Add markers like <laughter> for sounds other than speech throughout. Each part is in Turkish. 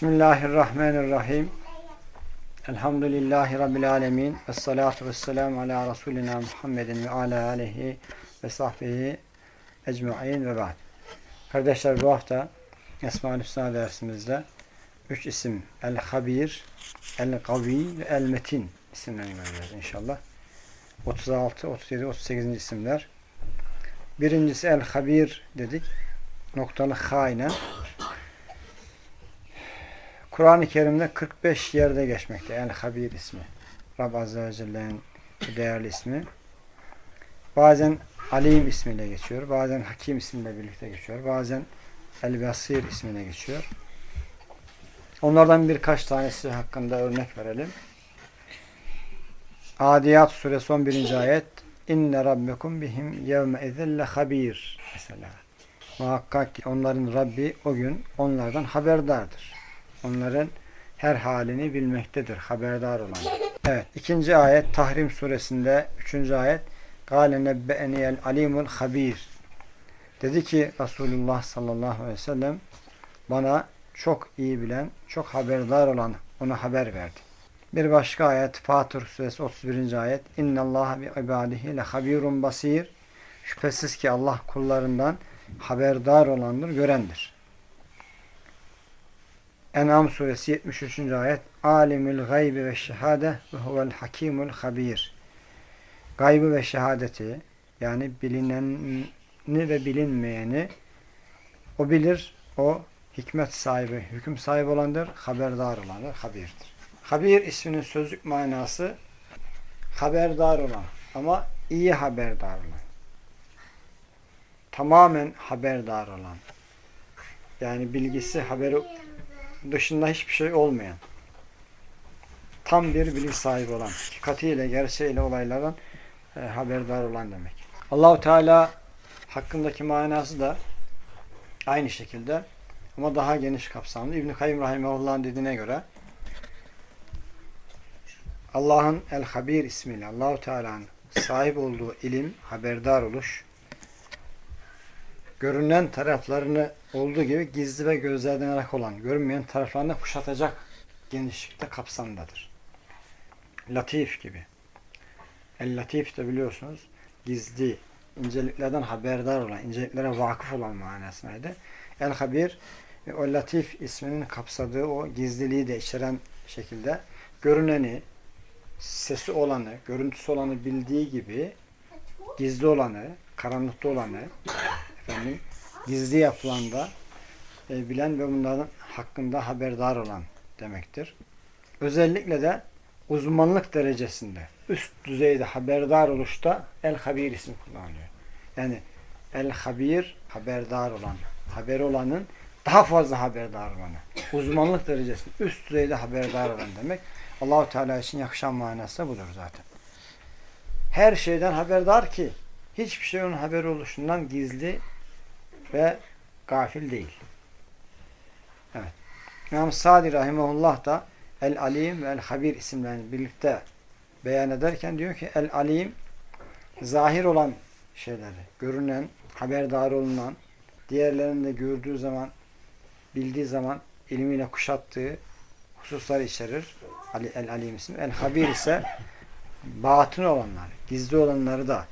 Bismillahirrahmanirrahim. Elhamdülillahi Rabbil alemin. Esselatu vesselamu ala Resulina Muhammedin ve ala aleyhi ve sahbihi ecma'in ve ba'd. Kardeşler bu hafta Esma-ül Hüsna dersimizde üç isim El-Habir, El-Gavi ve El-Metin isimlerini göreceğiz inşallah. 36, 37, 38. isimler. Birincisi El-Habir dedik. Noktalı ha ile Kur'an-ı Kerim'de 45 yerde geçmekte. El-Habir ismi. Rab Azze ve Celle'nin değerli ismi. Bazen Alim ismiyle geçiyor. Bazen Hakim ismiyle birlikte geçiyor. Bazen El-Basir ismiyle geçiyor. Onlardan birkaç tanesi hakkında örnek verelim. Adiyat suresi 11. ayet İnne rabbekum bihim yevme izille habir mesela. Muhakkak ki onların Rabbi o gün onlardan haberdardır. Onların her halini bilmektedir. Haberdar olan. Evet. ikinci ayet Tahrim suresinde üçüncü ayet Gâle nebbe'eniyel alimul habir Dedi ki Resulullah sallallahu aleyhi ve sellem bana çok iyi bilen, çok haberdar olan ona haber verdi. Bir başka ayet Fatır suresi 31. ayet İnnallâhe bi ibâdihi le habirun basir Şüphesiz ki Allah kullarından haberdar olandır, görendir. En'am suresi 73. ayet Alimul gaybi ve şehade ve huvel hakimul habir Gaybı ve şehadeti yani bilineni ve bilinmeyeni o bilir, o hikmet sahibi, hüküm sahibi olandır, haberdar olandır, habirdir. Habir isminin sözlük manası haberdar olan ama iyi haberdar olan. Tamamen haberdar olan. Yani bilgisi, haberi dışında hiçbir şey olmayan. Tam bir bilgi sahibi olan. Hakikatiyle, gerçeğiyle olaylardan e, haberdar olan demek. Allahu Teala hakkındaki manası da aynı şekilde ama daha geniş kapsamlı. İbn-i Kayyum Rahimahullah'ın dediğine göre Allah'ın El-Habir ismiyle Allahu Teala'nın sahip olduğu ilim, haberdar oluş, görünen taraflarını olduğu gibi gizli ve gözlerden arak olan, görünmeyen taraflarını kuşatacak genişlikte kapsamdadır. Latif gibi. El-Latif de biliyorsunuz gizli, inceliklerden haberdar olan, inceliklere vakıf olan manasındaydı. El-Habir, o Latif isminin kapsadığı o gizliliği de içeren şekilde görüneni, sesi olanı, görüntüsü olanı bildiği gibi gizli olanı, karanlıkta olanı, efendim, gizli yapılan da e, bilen ve bunların hakkında haberdar olan demektir. Özellikle de uzmanlık derecesinde üst düzeyde haberdar oluşta el-habir ismi kullanılıyor. Yani el-habir haberdar olan, haber olanın daha fazla haberdar olanı. Uzmanlık derecesinde üst düzeyde haberdar olan demek. Allahu Teala için yakışan manası budur zaten. Her şeyden haberdar ki hiçbir şey onun haber oluşundan gizli ve gafil değil. Evet. İmam Sadi Rahimahullah da El-Alim ve El-Habir isimlerini birlikte beyan ederken diyor ki El-Alim zahir olan şeyleri, görünen, haberdar olunan, diğerlerini de gördüğü zaman, bildiği zaman ilmiyle kuşattığı hususları içerir. Ali El-Alim ismi. El-Habir ise batın olanları, gizli olanları da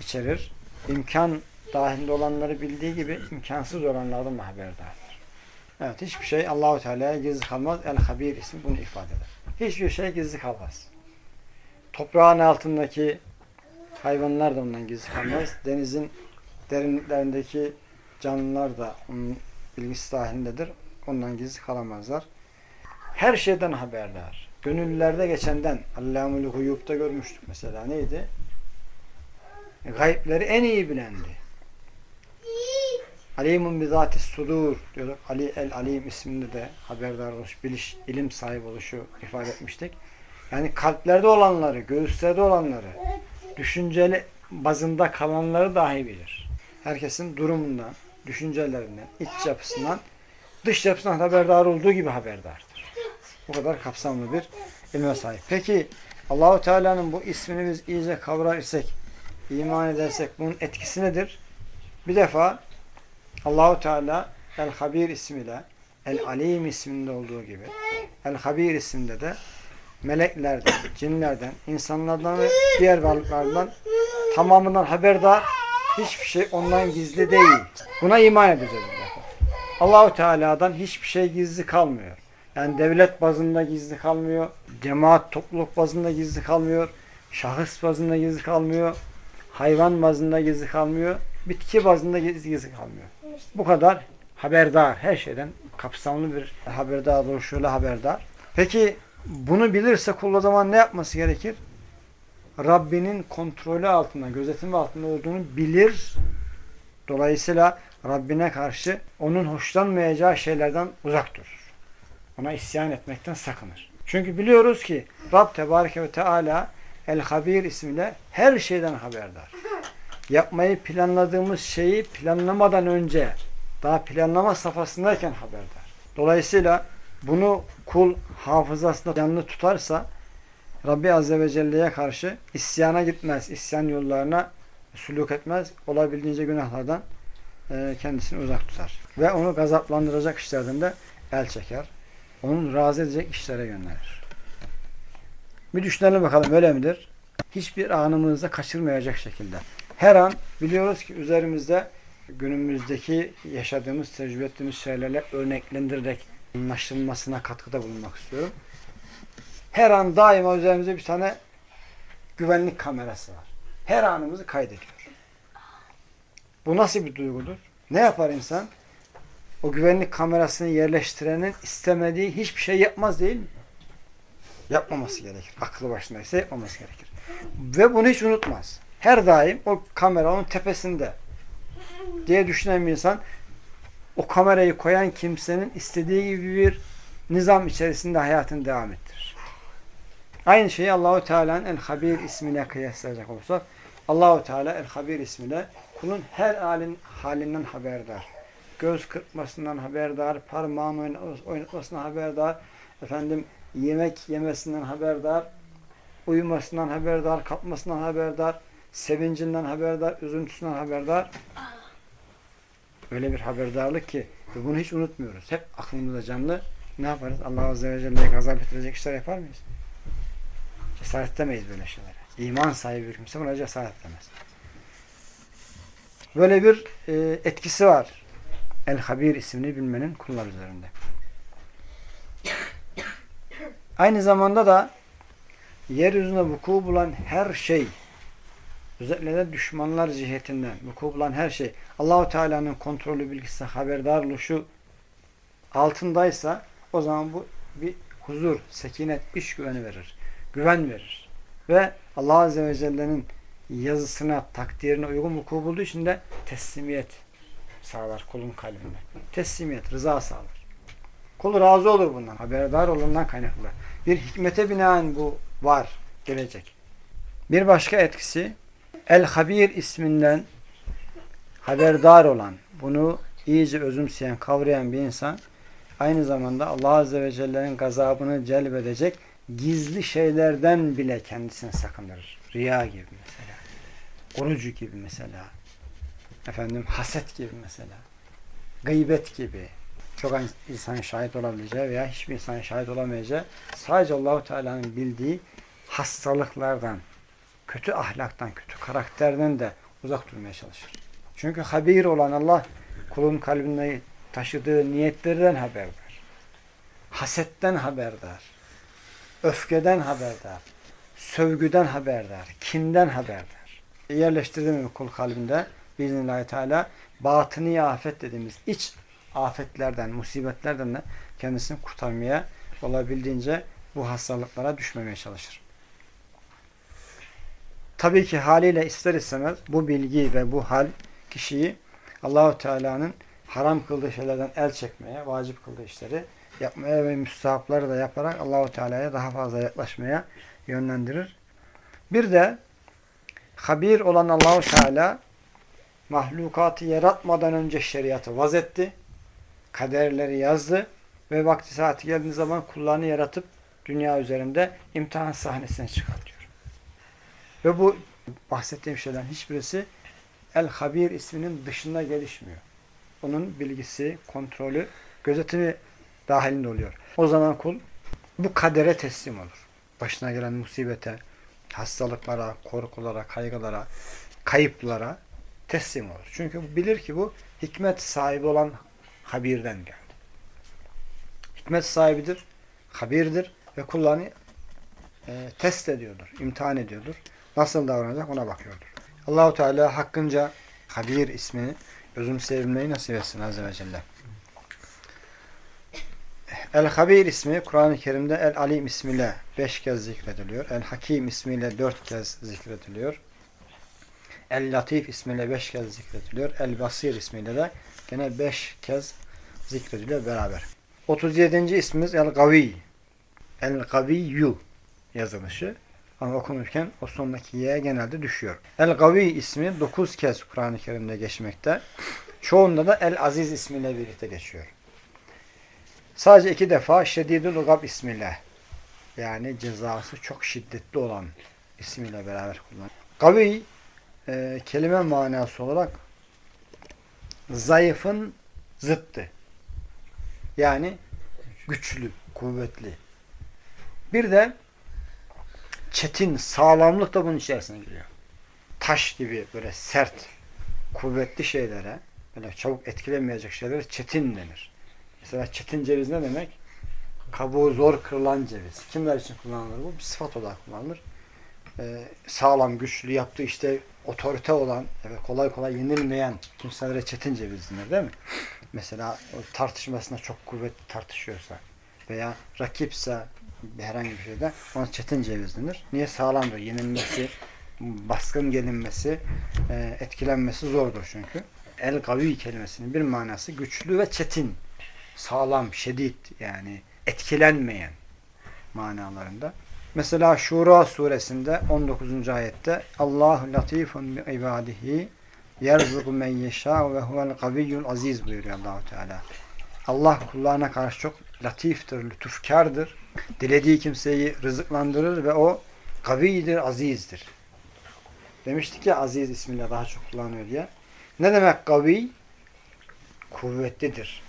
içerir. İmkan dahilinde olanları bildiği gibi imkansız olanlardan da haberdardır. Evet, hiçbir şey Allahu Teala'ya gizli kalmaz. El-Habir ismi bunu ifade eder. Hiçbir şey gizli kalmaz. Toprağın altındaki hayvanlar da ondan gizli kalmaz. Denizin derinliklerindeki canlılar da onun bilgisi dahilindedir. Ondan gizli kalamazlar. Her şeyden haberdar. Gönüllerde geçenden Allamul Huyub'da görmüştük mesela. Neydi? Gayipleri en iyi bilendi. Alimun bizatis sudur diyorduk. Ali el Alim isminde de haberdar oluş, biliş, ilim sahibi oluşu ifade etmiştik. Yani kalplerde olanları, göğüslerde olanları, düşünceli bazında kalanları dahi bilir. Herkesin durumundan, düşüncelerinden, iç yapısından, dış yapısından haberdar olduğu gibi haberdardır. Bu kadar kapsamlı bir ilme sahip. Peki Allahu Teala'nın bu ismini biz iyice kavrar isek, iman edersek bunun etkisi nedir? Bir defa Allahu Teala El-Habir ismiyle El Alim isminde olduğu gibi El Habir isminde de meleklerden, cinlerden, insanlardan ve diğer varlıklardan tamamından haberdar. Hiçbir şey ondan gizli değil. Buna iman edeceğiz. Allahu Teala'dan hiçbir şey gizli kalmıyor. Yani devlet bazında gizli kalmıyor, cemaat topluluk bazında gizli kalmıyor, şahıs bazında gizli kalmıyor, hayvan bazında gizli kalmıyor, bitki bazında gizli kalmıyor. Bu kadar haberdar, her şeyden kapsamlı bir haberdar oluşuyla haberdar. Peki bunu bilirse kul o zaman ne yapması gerekir? Rabbinin kontrolü altında, gözetimi altında olduğunu bilir. Dolayısıyla Rabbine karşı onun hoşlanmayacağı şeylerden uzak durur. Ona isyan etmekten sakınır. Çünkü biliyoruz ki Rab Tebareke ve Teala El-Habir ismiyle her şeyden haberdar. Yapmayı planladığımız şeyi planlamadan önce daha planlama safhasındayken haberdar. Dolayısıyla bunu kul hafızasında canlı tutarsa Rabbi Azze ve Celle'ye karşı isyana gitmez, isyan yollarına sülük etmez, olabildiğince günahlardan e, kendisini uzak tutar. Ve onu gazaplandıracak işlerden de el çeker. Onun razı edecek işlere gönderir. Bir düşünelim bakalım öyle midir? Hiçbir anımızda kaçırmayacak şekilde. Her an biliyoruz ki üzerimizde günümüzdeki yaşadığımız, tecrübe ettiğimiz şeylerle örneklendirerek anlaşılmasına katkıda bulunmak istiyorum. Her an daima üzerimizde bir tane güvenlik kamerası var. Her anımızı kaydediyor. Bu nasıl bir duygudur? Ne yapar insan? O güvenlik kamerasını yerleştirenin istemediği hiçbir şey yapmaz değil mi? Yapmaması gerekir. Aklı başındaysa yapmaması gerekir. Ve bunu hiç unutmaz. Her daim o kamera onun tepesinde diye düşünen bir insan o kamerayı koyan kimsenin istediği gibi bir nizam içerisinde hayatını devam ettirir. Aynı şeyi Allahu Teala'nın El-Habir ismine kıyaslayacak olursak Allahu Teala El-Habir ismiyle kulun her halin, halinden haberdar. Göz kırpmasından haberdar, parmağın oynatmasından haberdar, efendim yemek yemesinden haberdar, uyumasından haberdar, kalkmasından haberdar, sevincinden haberdar, üzüntüsünden haberdar. Öyle bir haberdarlık ki ve bunu hiç unutmuyoruz. Hep aklımızda canlı. Ne yaparız? Allah Azze ve Celle'ye gazap ettirecek işler yapar mıyız? Cesaret edemeyiz böyle şeylere. İman sahibi bir kimse buna cesaret edemez. Böyle bir e, etkisi var. El-Habir ismini bilmenin kullar üzerinde. Aynı zamanda da yeryüzünde vuku bulan her şey özellikle de düşmanlar cihetinden vuku bulan her şey Allahu Teala'nın kontrolü bilgisi haberdar oluşu altındaysa o zaman bu bir huzur, sekinet, iş güveni verir. Güven verir. Ve Allah Azze ve Celle'nin yazısına, takdirine uygun vuku bulduğu için de teslimiyet sağlar kulun kalbinde. Teslimiyet, rıza sağlar. Kul razı olur bundan. Haberdar olundan kaynaklı. Bir hikmete binaen bu var, gelecek. Bir başka etkisi El-Habir isminden haberdar olan, bunu iyice özümseyen, kavrayan bir insan aynı zamanda Allah Azze ve Celle'nin gazabını celbedecek gizli şeylerden bile kendisini sakındırır. Riya gibi mesela. Orucu gibi mesela. Efendim haset gibi mesela. Gıybet gibi. Çok insan şahit olabileceği veya hiçbir insan şahit olamayacağı sadece Allahu Teala'nın bildiği hastalıklardan, kötü ahlaktan, kötü karakterden de uzak durmaya çalışır. Çünkü habir olan Allah kulun kalbinde taşıdığı niyetlerden haberdar. Hasetten haberdar. Öfkeden haberdar. Sövgüden haberdar. Kinden haberdar. Yerleştirdi mi kul kalbinde biiznillahü teala batını afet dediğimiz iç afetlerden, musibetlerden de kendisini kurtarmaya olabildiğince bu hastalıklara düşmemeye çalışır. Tabii ki haliyle ister istemez bu bilgi ve bu hal kişiyi Allahu Teala'nın haram kıldığı şeylerden el çekmeye, vacip kıldığı işleri yapmaya ve müstahapları da yaparak Allahu Teala'ya daha fazla yaklaşmaya yönlendirir. Bir de habir olan Allahu Teala mahlukatı yaratmadan önce şeriatı vazetti. Kaderleri yazdı ve vakti saati geldiği zaman kullarını yaratıp dünya üzerinde imtihan sahnesine çıkartıyor. Ve bu bahsettiğim şeyden hiçbirisi El-Habir isminin dışında gelişmiyor. Onun bilgisi, kontrolü, gözetimi dahilinde oluyor. O zaman kul bu kadere teslim olur. Başına gelen musibete, hastalıklara, korkulara, kaygılara, kayıplara teslim olur. Çünkü bilir ki bu hikmet sahibi olan habirden geldi. Hikmet sahibidir, habirdir ve kullarını e, test ediyordur, imtihan ediyordur. Nasıl davranacak ona bakıyordur. Allahu Teala hakkınca Habir ismini özümseyebilmeyi nasip etsin Azze ve Celle. El-Habir ismi Kur'an-ı Kerim'de El-Alim ismiyle beş kez zikrediliyor. El-Hakim ismiyle dört kez zikrediliyor. El-Latif ismiyle beş kez zikrediliyor. El-Basir ismiyle de gene beş kez zikrediliyor beraber. 37. ismimiz El-Gavi. El-Gaviyyu yazılışı. Ama okunurken o sondaki y'ye genelde düşüyor. El-Gavi ismi 9 kez Kur'an-ı Kerim'de geçmekte. Çoğunda da El-Aziz ismiyle birlikte geçiyor. Sadece iki defa Şedidül Gab ismiyle yani cezası çok şiddetli olan ismiyle beraber kullanılıyor. Gavi e, kelime manası olarak zayıfın zıttı. Yani güçlü, kuvvetli. Bir de çetin, sağlamlık da bunun içerisine giriyor. Taş gibi böyle sert, kuvvetli şeylere, böyle çabuk etkilemeyecek şeylere çetin denir. Mesela çetin ceviz ne demek? Kabuğu zor kırılan ceviz. Kimler için kullanılır bu? Bir sıfat olarak kullanılır. Ee, sağlam, güçlü, yaptığı işte otorite olan, evet, kolay kolay yenilmeyen kimselere çetin ceviz denir değil mi? Mesela tartışmasında çok kuvvetli tartışıyorsa veya rakipse herhangi bir şeyde ona çetin ceviz denir. Niye? Sağlamdır. Yenilmesi, baskın gelinmesi, e, etkilenmesi zordur çünkü. El gavi kelimesinin bir manası güçlü ve çetin. Sağlam, şedid yani etkilenmeyen manalarında. Mesela Şura suresinde 19. ayette Allahu latifun bi ibadihi yerzuku men yeşâ ve huvel gaviyyul aziz buyuruyor Allahu Teala. Allah kullarına karşı çok latiftir, lütufkardır. Dilediği kimseyi rızıklandırır ve o kavidir, azizdir. Demiştik ya aziz ismiyle daha çok kullanıyor diye. Ne demek kavi? Kuvvetlidir.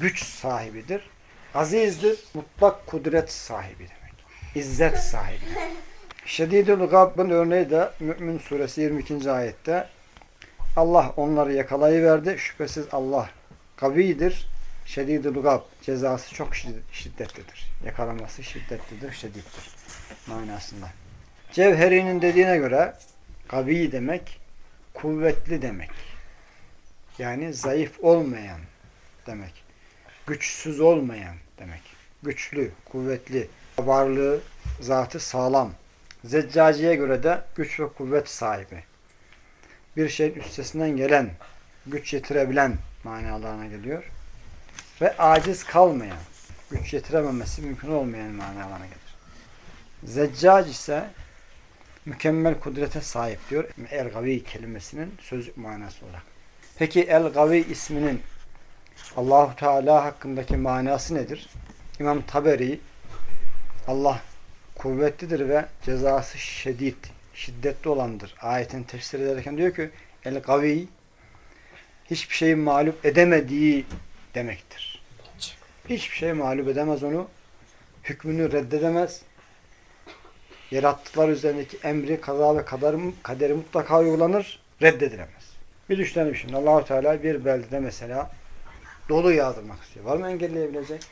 Güç sahibidir. Azizdir. Mutlak kudret sahibi demek. İzzet sahibi. Şedidül Gab'ın örneği de Mü'min suresi 22. ayette Allah onları yakalayıverdi. Şüphesiz Allah kavidir, şedidül gab. Cezası çok şiddetlidir. Yakalaması şiddetlidir, şiddetlidir manasında. Cevheri'nin dediğine göre kavi demek kuvvetli demek. Yani zayıf olmayan demek. Güçsüz olmayan demek. Güçlü, kuvvetli, varlığı, zatı sağlam. Zeccaciye göre de güç ve kuvvet sahibi. Bir şeyin üstesinden gelen, güç yetirebilen manalarına geliyor. Ve aciz kalmayan, güç yetirememesi mümkün olmayan manalarına gelir. Zeccac ise mükemmel kudrete sahip diyor. El-Gavi kelimesinin sözlük manası olarak. Peki El-Gavi isminin Allahu Teala hakkındaki manası nedir? İmam Taberi Allah kuvvetlidir ve cezası şedid, şiddetli olandır. Ayetin tefsir ederken diyor ki El-Gavi hiçbir şeyi mağlup edemediği demektir. Hiçbir şey mağlup edemez onu. Hükmünü reddedemez. Yarattıklar üzerindeki emri, kaza ve kaderi, kaderi mutlaka uygulanır, reddedilemez. Bir düşünelim şimdi. Allahu Teala bir beldede mesela dolu yağdırmak istiyor. Var mı engelleyebilecek?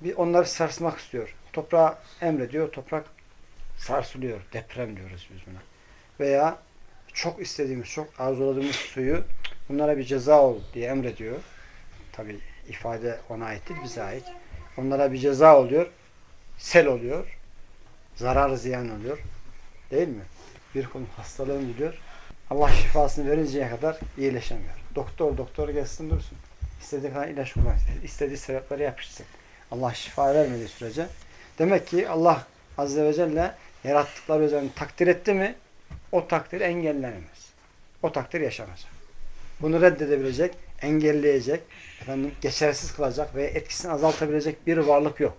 Bir onları sarsmak istiyor. Toprağa emrediyor, toprak sarsılıyor. Deprem diyoruz biz buna. Veya çok istediğimiz, çok arzuladığımız suyu bunlara bir ceza ol diye emrediyor. Tabi ifade ona ait değil, bize ait. Onlara bir ceza oluyor. Sel oluyor. Zarar ziyan oluyor. Değil mi? Bir konu hastalığın biliyor. Allah şifasını verinceye kadar iyileşemiyor. Doktor doktor gelsin dursun. İstediği kadar ilaç kullansın. istediği sebepleri yapışsın. Allah şifa vermediği sürece. Demek ki Allah Azze ve Celle yarattıkları üzerine takdir etti mi o takdir engellenemez. O takdir yaşanacak. Bunu reddedebilecek, engelleyecek, efendim, geçersiz kılacak ve etkisini azaltabilecek bir varlık yok.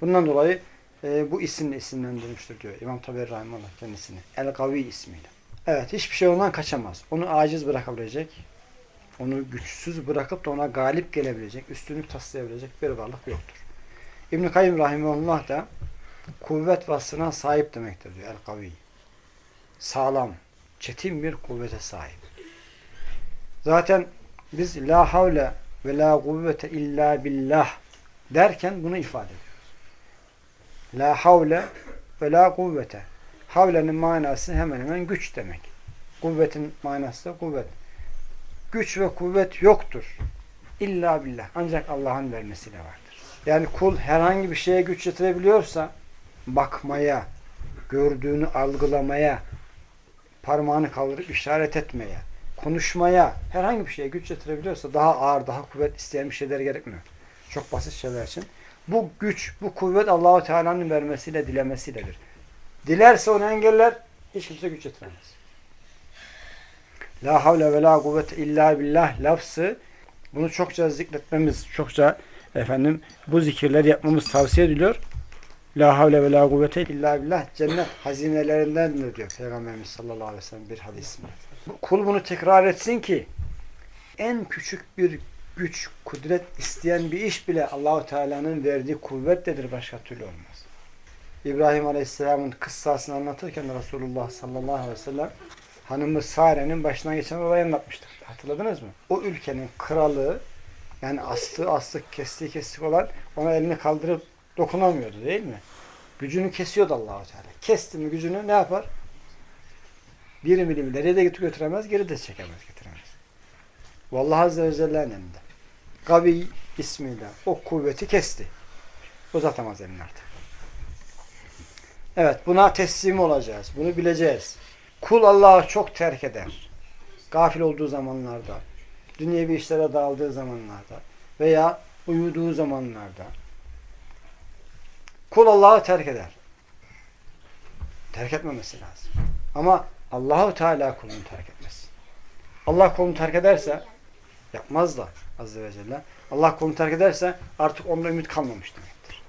Bundan dolayı e, bu isimle isimlendirilmiştir diyor İmam Taberi Rahimullah kendisini. El-Gavi ismiyle. Evet hiçbir şey ondan kaçamaz. Onu aciz bırakabilecek, onu güçsüz bırakıp da ona galip gelebilecek, üstünlük taslayabilecek bir varlık yoktur. İbn-i Kayyum Rahimullah da kuvvet vasfına sahip demektir diyor el-kavi. Sağlam, çetin bir kuvvete sahip. Zaten biz la havle ve la kuvvete illa billah derken bunu ifade ediyoruz. La havle ve la kuvvete. Havlenin manası hemen hemen güç demek. Kuvvetin manası da kuvvet. Güç ve kuvvet yoktur. İlla billah. Ancak Allah'ın vermesiyle vardır. Yani kul herhangi bir şeye güç yetirebiliyorsa bakmaya, gördüğünü algılamaya, parmağını kaldırıp işaret etmeye, konuşmaya, herhangi bir şeye güç yetirebiliyorsa daha ağır, daha kuvvet isteyen bir şeyler gerekmiyor. Çok basit şeyler için. Bu güç, bu kuvvet Allahu Teala'nın vermesiyle, dilemesiyledir. Dilerse onu engeller, hiç kimse güç yetiremez. La havle ve la kuvvete illa billah lafzı bunu çokça zikretmemiz, çokça efendim bu zikirleri yapmamız tavsiye ediliyor. La havle ve la kuvvete illa billah cennet hazinelerindendir diyor Peygamberimiz sallallahu aleyhi ve sellem bir hadisinde. Kul bunu tekrar etsin ki en küçük bir güç, kudret isteyen bir iş bile Allahu Teala'nın verdiği kuvvettedir başka türlü olmaz. İbrahim Aleyhisselam'ın kıssasını anlatırken Resulullah sallallahu aleyhi ve sellem hanımı Sare'nin başına geçen olayı anlatmıştır. Hatırladınız mı? O ülkenin kralı yani aslı aslı kestiği kestik olan ona elini kaldırıp dokunamıyordu değil mi? Gücünü kesiyordu Allahu Teala. Kesti mi gücünü ne yapar? Bir milim ileriye de götüremez, geri de çekemez, getiremez. Vallahi Azze ve elinde. Gavi ismiyle o kuvveti kesti. Uzatamaz elini artık. Evet buna teslim olacağız. Bunu bileceğiz. Kul Allah'ı çok terk eder. Gafil olduğu zamanlarda, dünyevi işlere dağıldığı zamanlarda veya uyuduğu zamanlarda kul Allah'ı terk eder. Terk etmemesi lazım. Ama Allahu Teala kulunu terk etmez. Allah kulunu terk ederse yapmaz da Azze ve Celle. Allah kulunu terk ederse artık onda ümit kalmamış demektir.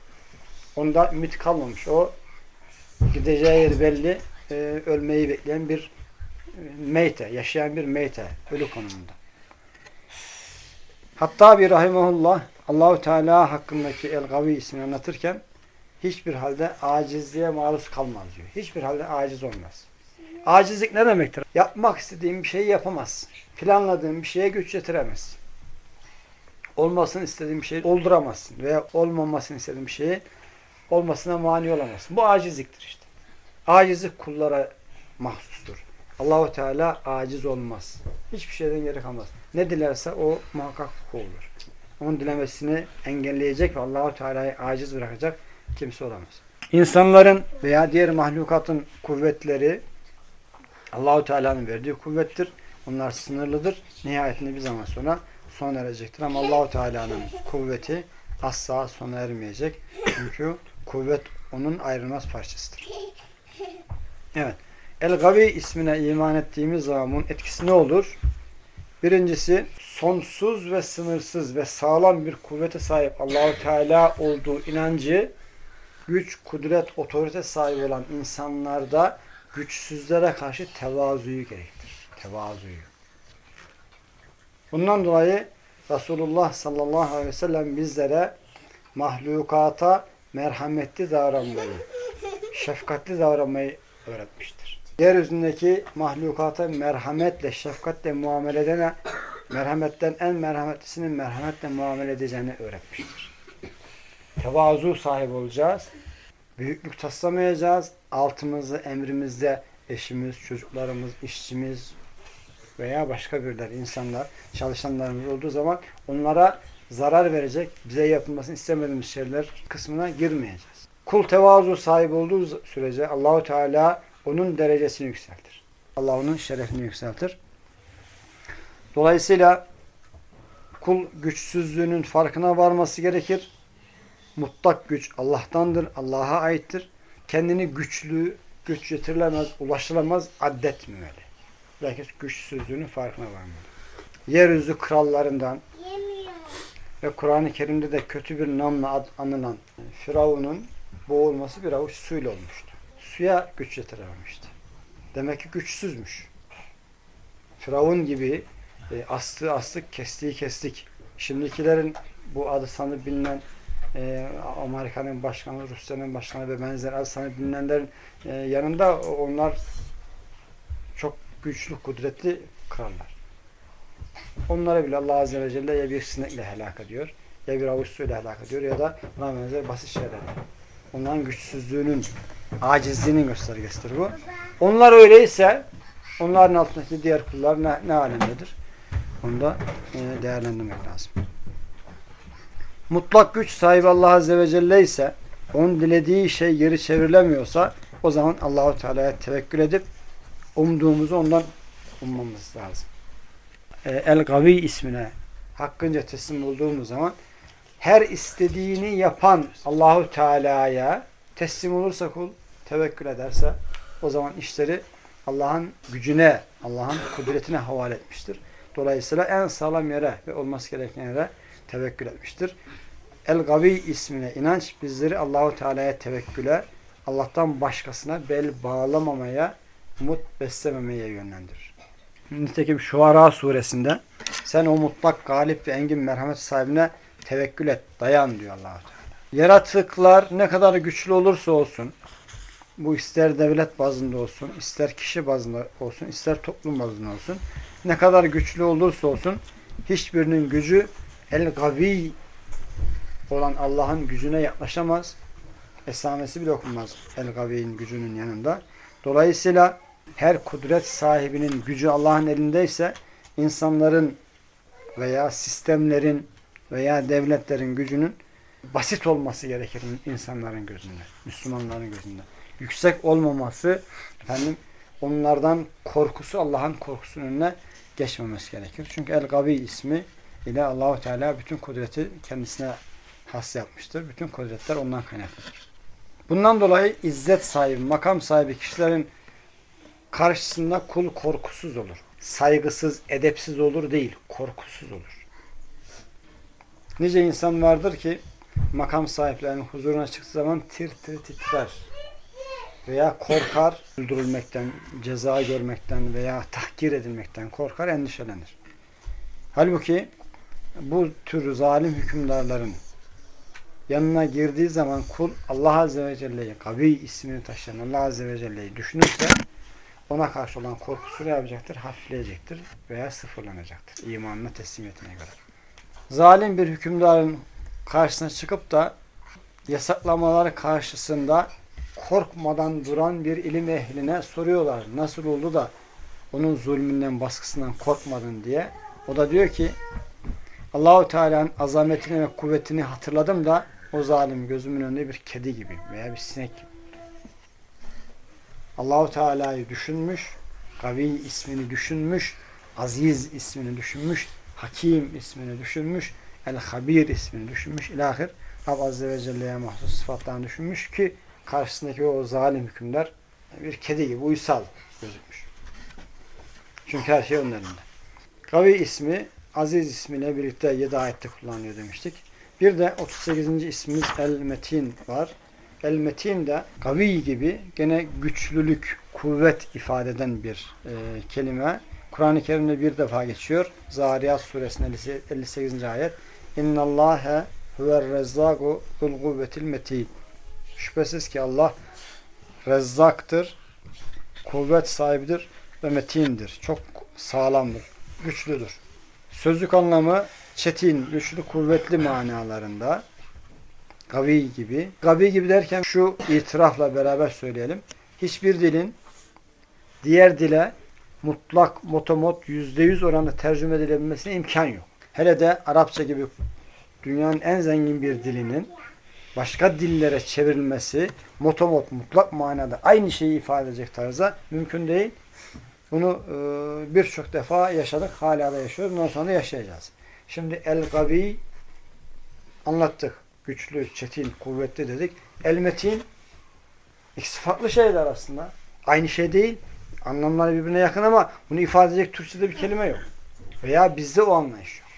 Onda ümit kalmamış. O gideceği yer belli. E, ölmeyi bekleyen bir meyte, yaşayan bir meyte, ölü konumunda. Hatta bir rahimahullah Allahu Teala hakkındaki El-Gavi ismini anlatırken hiçbir halde acizliğe maruz kalmaz diyor. Hiçbir halde aciz olmaz. Acizlik ne demektir? Yapmak istediğin bir şeyi yapamazsın. Planladığın bir şeye güç yetiremezsin. Olmasını istediğin bir şeyi olduramazsın. Veya olmamasını istediğin bir şeyi olmasına mani olamazsın. Bu acizliktir işte. Acizlik kullara mahsustur. Allahu Teala aciz olmaz. Hiçbir şeyden geri kalmaz. Ne dilerse o muhakkak olur. Onun dilemesini engelleyecek ve Allahu Teala'yı aciz bırakacak kimse olamaz. İnsanların veya diğer mahlukatın kuvvetleri Allahu Teala'nın verdiği kuvvettir. Onlar sınırlıdır. Nihayetinde bir zaman sonra sona erecektir. Ama Allahu Teala'nın kuvveti asla sona ermeyecek. Çünkü kuvvet onun ayrılmaz parçasıdır. Evet. El-Gavi ismine iman ettiğimiz zaman bunun etkisi ne olur? Birincisi sonsuz ve sınırsız ve sağlam bir kuvvete sahip Allahu Teala olduğu inancı güç, kudret, otorite sahibi olan insanlarda güçsüzlere karşı tevazuyu gerektirir. Tevazuyu. Bundan dolayı Resulullah sallallahu aleyhi ve sellem bizlere mahlukata merhametli davranmayı, şefkatli davranmayı öğretmiştir. Yeryüzündeki mahlukata merhametle, şefkatle muamele edene, merhametten en merhametlisinin merhametle muamele edeceğini öğretmiştir. Tevazu sahibi olacağız. Büyüklük taslamayacağız. Altımızı emrimizde eşimiz, çocuklarımız, işçimiz veya başka biriler, insanlar, çalışanlarımız olduğu zaman onlara zarar verecek, bize yapılmasını istemediğimiz şeyler kısmına girmeyeceğiz. Kul tevazu sahibi olduğu sürece Allahu Teala onun derecesini yükseltir. Allah onun şerefini yükseltir. Dolayısıyla kul güçsüzlüğünün farkına varması gerekir. Mutlak güç Allah'tandır, Allah'a aittir. Kendini güçlü, güç getirilemez, ulaşılamaz addetmemeli. Herkes güçsüzlüğünün farkına varmalı. Yeryüzü krallarından ve Kur'an-ı Kerim'de de kötü bir namla ad anılan Firavun'un boğulması bir avuç suyla olmuştu. Suya güç yetirememişti. Demek ki güçsüzmüş. Firavun gibi E, astığı astık, kestiği kestik. Şimdikilerin bu adı sanı bilinen e, Amerika'nın başkanı, Rusya'nın başkanı ve benzer adı sanı bilinenlerin e, yanında onlar çok güçlü, kudretli krallar. Onlara bile Allah Azze ve Celle ya bir sinekle helak ediyor, ya bir avuç suyla helak ediyor ya da buna benzer basit şeyler. Onların güçsüzlüğünün, acizliğinin göstergesidir bu. Onlar öyleyse onların altındaki diğer kullar ne, ne alemdedir? Onu da e, değerlendirmek lazım. Mutlak güç sahibi Allah Azze ve Celle ise onun dilediği şey geri çevrilemiyorsa o zaman Allahu Teala'ya tevekkül edip umduğumuzu ondan ummamız lazım. E, El Gavi ismine hakkınca teslim olduğumuz zaman her istediğini yapan Allahu Teala'ya teslim olursa kul tevekkül ederse o zaman işleri Allah'ın gücüne, Allah'ın kudretine havale etmiştir. Dolayısıyla en sağlam yere ve olması gereken yere tevekkül etmiştir. El-Gavi ismine inanç bizleri Allahu Teala'ya tevekküle, Allah'tan başkasına bel bağlamamaya, umut beslememeye yönlendirir. Nitekim Şuara suresinde sen o mutlak galip ve engin merhamet sahibine tevekkül et, dayan diyor allah Teala. Yaratıklar ne kadar güçlü olursa olsun, bu ister devlet bazında olsun, ister kişi bazında olsun, ister toplum bazında olsun, ne kadar güçlü olursa olsun, hiçbirinin gücü el-gavi olan Allah'ın gücüne yaklaşamaz. Esamesi bile okunmaz el-gavi'nin gücünün yanında. Dolayısıyla her kudret sahibinin gücü Allah'ın elindeyse insanların veya sistemlerin veya devletlerin gücünün basit olması gerekir insanların gözünde, Müslümanların gözünde. Yüksek olmaması, efendim onlardan korkusu Allah'ın korkusunun önüne geçmemesi gerekir. Çünkü El-Gavi ismi ile Allahu Teala bütün kudreti kendisine has yapmıştır. Bütün kudretler ondan kaynaklıdır. Bundan dolayı izzet sahibi, makam sahibi kişilerin karşısında kul korkusuz olur. Saygısız, edepsiz olur değil, korkusuz olur. Nice insan vardır ki makam sahiplerinin huzuruna çıktığı zaman tir tir titrer. Veya korkar, öldürülmekten, ceza görmekten veya tahkir edilmekten korkar, endişelenir. Halbuki bu tür zalim hükümdarların yanına girdiği zaman kul Allah Azze ve Celle'yi, Kavi ismini taşıyan Allah Azze ve Celle'yi düşünürse ona karşı olan korkusu ne yapacaktır? Hafifleyecektir veya sıfırlanacaktır. İmanına teslimiyetine göre. Zalim bir hükümdarın karşısına çıkıp da yasaklamaları karşısında korkmadan duran bir ilim ehline soruyorlar. Nasıl oldu da onun zulmünden, baskısından korkmadın diye. O da diyor ki Allahu Teala'nın azametini ve kuvvetini hatırladım da o zalim gözümün önünde bir kedi gibi veya bir sinek gibi. Allahu Teala'yı düşünmüş, Gavi ismini düşünmüş, Aziz ismini düşünmüş, Hakim ismini düşünmüş, El-Habir ismini düşünmüş. İlahir Rab Azze ve Celle'ye mahsus sıfatlarını düşünmüş ki karşısındaki o zalim hükümler bir kedi gibi uysal gözükmüş. Çünkü her şey onun elinde. Gavi ismi Aziz ismiyle birlikte 7 ayette kullanılıyor demiştik. Bir de 38. ismimiz El-Metin var. El-Metin de Gavi gibi gene güçlülük, kuvvet ifade eden bir e, kelime. Kur'an-ı Kerim'de bir defa geçiyor. Zariyat suresinin 58. ayet. İnnallâhe huver rezzâgu zul kuvvetil metin. Şüphesiz ki Allah rezzaktır, kuvvet sahibidir ve metindir. Çok sağlamdır, güçlüdür. Sözlük anlamı çetin, güçlü, kuvvetli manalarında. Gavi gibi. Gavi gibi derken şu itirafla beraber söyleyelim. Hiçbir dilin diğer dile mutlak, motomot, yüzde yüz oranında tercüme edilebilmesine imkan yok. Hele de Arapça gibi dünyanın en zengin bir dilinin başka dillere çevrilmesi motomot, mutlak manada aynı şeyi ifade edecek tarzda mümkün değil. Bunu e, birçok defa yaşadık. Hala da yaşıyoruz. Bundan sonra yaşayacağız. Şimdi el-gavi anlattık. Güçlü, çetin, kuvvetli dedik. El-metin ikisi farklı şeyler aslında. Aynı şey değil. Anlamları birbirine yakın ama bunu ifade edecek Türkçe'de bir kelime yok. Veya bizde o anlayış yok.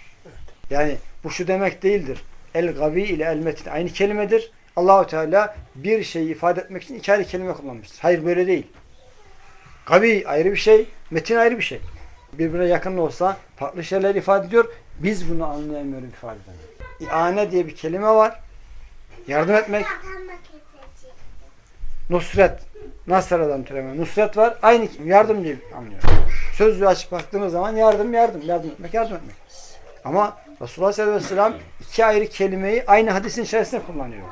Yani bu şu demek değildir. El-gavi ile el-metin aynı kelimedir. Allahu Teala bir şeyi ifade etmek için iki ayrı kelime kullanmıştır. Hayır böyle değil. Gavi ayrı bir şey, metin ayrı bir şey. birbirine yakın olsa farklı şeyler ifade ediyor. Biz bunu anlayamıyoruz ifade edemiyor. İane diye bir kelime var. Yardım etmek. Nusret. Nasra'dan türeme. Nusret var. Aynı yardım diye anlıyor. Sözlüğü açıp baktığımız zaman yardım yardım. Yardım etmek yardım etmek. Ama Resulullah sallallahu aleyhi ve sellem iki ayrı kelimeyi aynı hadisin içerisinde kullanıyor.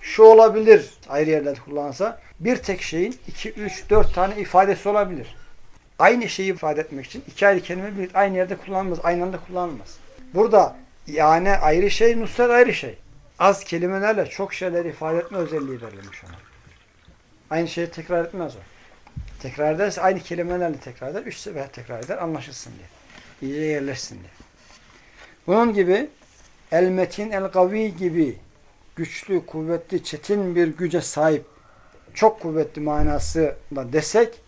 Şu olabilir ayrı yerlerde kullansa bir tek şeyin iki, üç, dört tane ifadesi olabilir. Aynı şeyi ifade etmek için iki ayrı kelime bir aynı yerde kullanılmaz. Aynı anda kullanılmaz. Burada yani ayrı şey, nusret ayrı şey. Az kelimelerle çok şeyler ifade etme özelliği verilmiş ona. Aynı şeyi tekrar etmez o. Tekrar ederse aynı kelimelerle tekrar eder. Üç sefer tekrar eder. Anlaşılsın diye. İyice yerleşsin diye. Bunun gibi el metin el gavi gibi güçlü, kuvvetli, çetin bir güce sahip çok kuvvetli manası da desek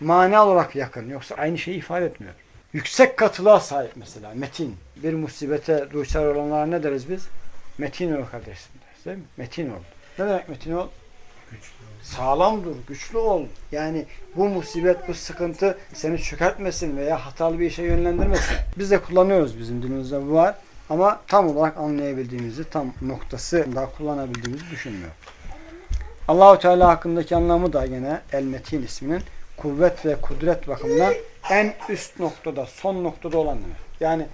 mana olarak yakın. Yoksa aynı şeyi ifade etmiyor. Yüksek katılığa sahip mesela metin. Bir musibete duçar olanlara ne deriz biz? Metin ol kardeşim deriz değil mi? Metin ol. Ne demek metin ol? Sağlam dur, güçlü ol. Yani bu musibet, bu sıkıntı seni çökertmesin veya hatalı bir işe yönlendirmesin. <laughs> Biz de kullanıyoruz bizim dilimizde bu var. Ama tam olarak anlayabildiğimizi, tam noktası da kullanabildiğimizi düşünmüyor. Allahu Teala hakkındaki anlamı da yine El Metin isminin kuvvet ve kudret bakımından en üst noktada, son noktada olan demek. Yani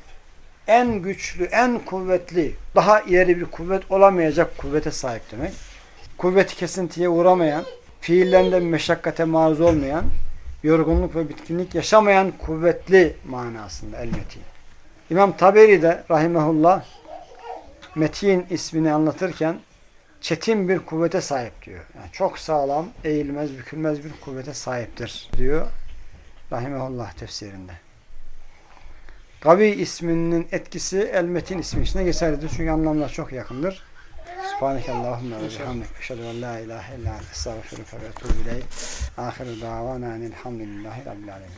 en güçlü, en kuvvetli, daha ileri bir kuvvet olamayacak kuvvete sahip demek. Kuvveti kesintiye uğramayan, fiillerinde meşakkate maruz olmayan, yorgunluk ve bitkinlik yaşamayan kuvvetli manasında El Metin. İmam Taberi de rahimehullah Metin ismini anlatırken çetin bir kuvvete sahip diyor. Yani çok sağlam, eğilmez, bükülmez bir kuvvete sahiptir diyor. Rahimehullah tefsirinde. Gavi isminin etkisi El Metin ismi içine geçerlidir. Çünkü anlamlar çok yakındır. Subhaneke Allahümme ve bihamdik. Eşhedü en la ilahe illa ente estağfiruke ve etûbü ileyk. Ahiru davana enilhamdülillahi rabbil alemin.